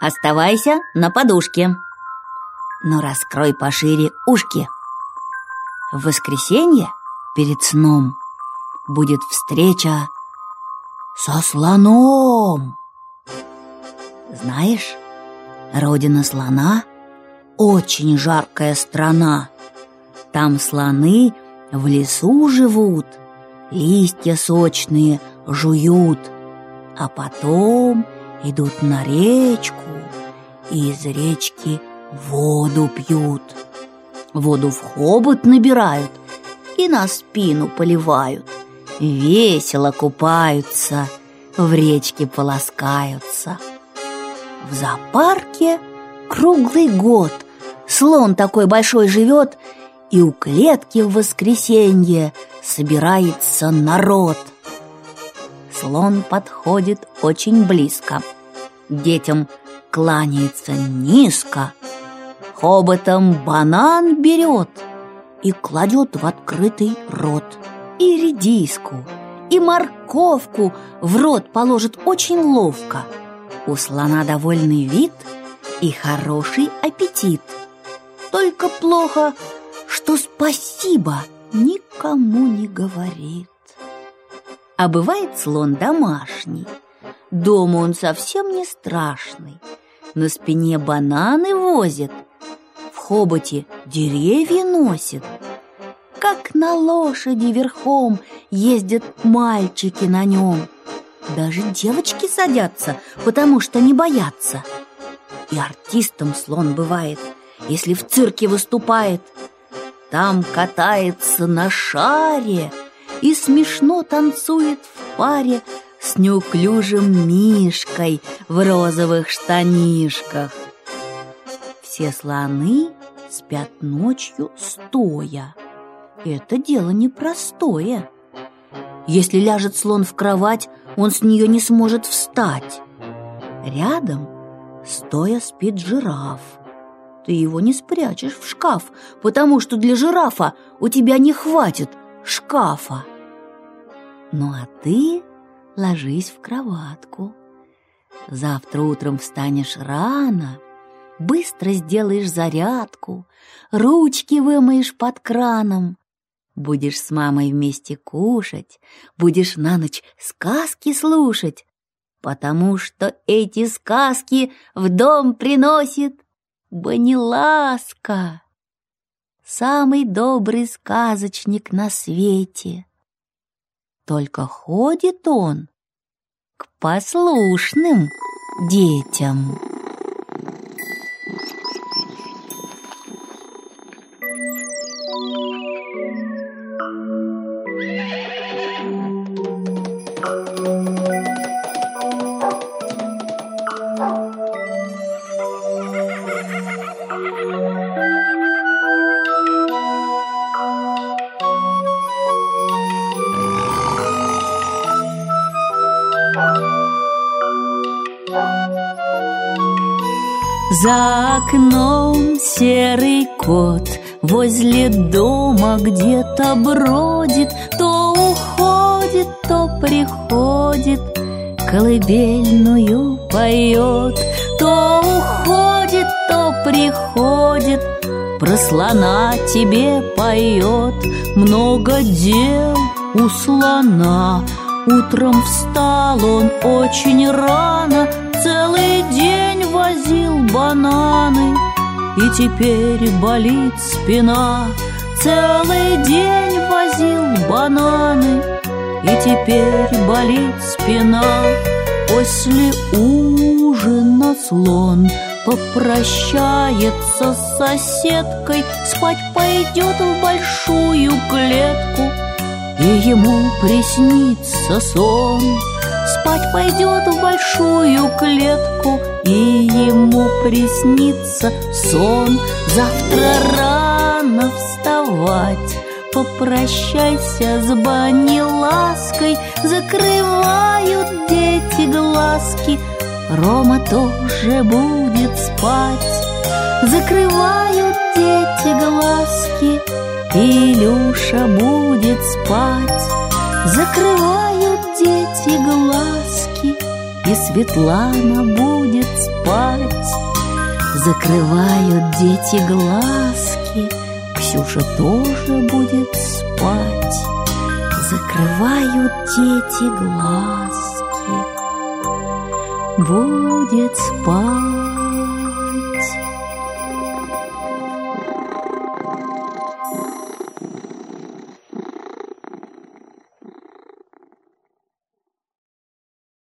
оставайся на подушке. Но раскрой пошире ушки. В воскресенье перед сном будет встреча со слоном. Знаешь, родина слона — очень жаркая страна. Там слоны в лесу живут, листья сочные жуют, а потом идут на речку и из речки воду пьют. Воду в хобот набирают и на спину поливают. Весело купаются, в речке полоскаются. В зоопарке круглый год слон такой большой живет, и у клетки в воскресенье собирается народ. Слон подходит очень близко, детям кланяется низко, хоботом банан берет и кладет в открытый рот. И редиску, и морковку в рот положит очень ловко. У слона довольный вид и хороший аппетит. Только плохо, что спасибо никому не говорит. А бывает слон домашний. Дома он совсем не страшный. На спине бананы возит, в хоботе деревья носит. Как на лошади верхом ездят мальчики на нем. Даже девочки садятся, потому что не боятся. И артистом слон бывает, если в цирке выступает. Там катается на шаре и смешно танцует в паре с неуклюжим мишкой в розовых штанишках. Все слоны спят ночью стоя. Это дело непростое. Если ляжет слон в кровать, он с нее не сможет встать. Рядом стоя спит жираф. Ты его не спрячешь в шкаф, потому что для жирафа у тебя не хватит шкафа. Ну а ты ложись в кроватку. Завтра утром встанешь рано, быстро сделаешь зарядку, ручки вымоешь под краном, Будешь с мамой вместе кушать, будешь на ночь сказки слушать, потому что эти сказки в дом приносит Баниласка, самый добрый сказочник на свете. Только ходит он к послушным детям. За окном серый кот Возле дома где-то бродит То уходит, то приходит Колыбельную поет То уходит, то приходит Про слона тебе поет. Много дел у слона Утром встал он очень рано Целый день возил бананы И теперь болит спина. Целый день возил бананы И теперь болит спина. После ужина слон Попрощается с соседкой Спать пойдет в большую клетку И ему приснится сон Спать пойдет в большую клетку И ему приснится сон. Завтра рано вставать Попрощайся с Бани лаской. Закрывают дети глазки Рома тоже будет спать. Закрывают дети глазки Илюша будет спать. Закрывают дети глазки, и Светлана будет спать. Закрывают дети глазки, Ксюша тоже будет спать. Закрывают дети глазки, будет спать.